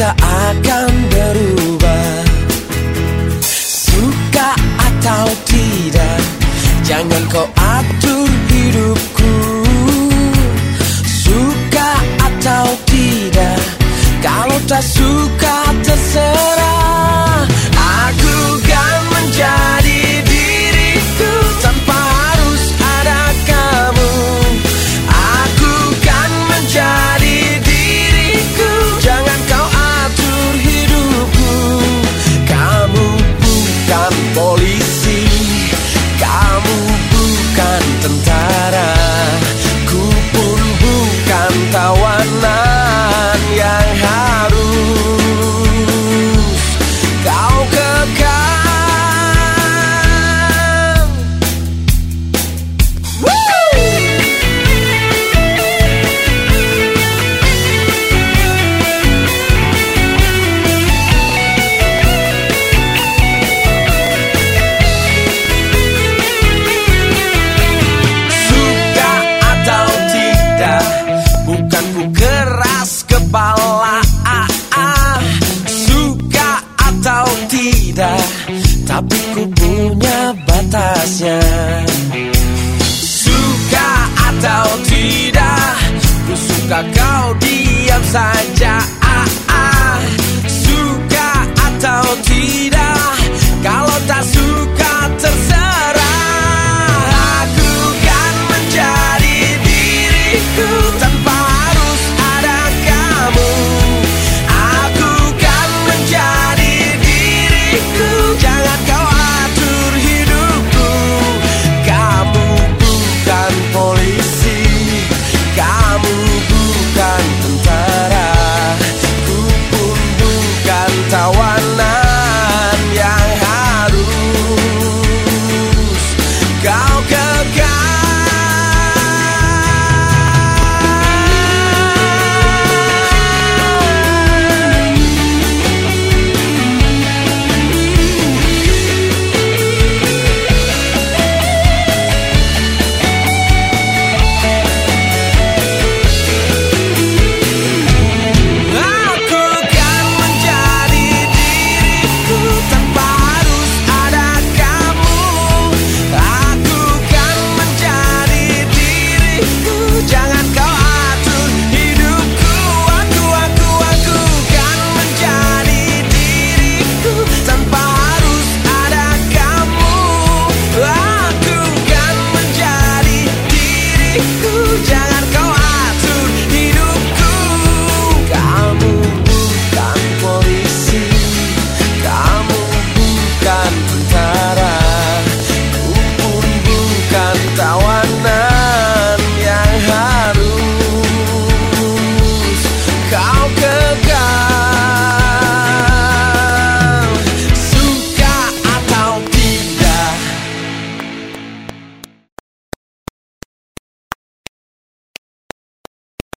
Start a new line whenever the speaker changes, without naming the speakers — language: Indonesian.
tak akan berubah. Suka atau tidak Jangan kau atur hidupku. Suka atau tidak Kalau tak suka terserah. 玻璃 punya batasnya Suka atau tidak Ku suka kau diam saja ah, ah. Suka atau tidak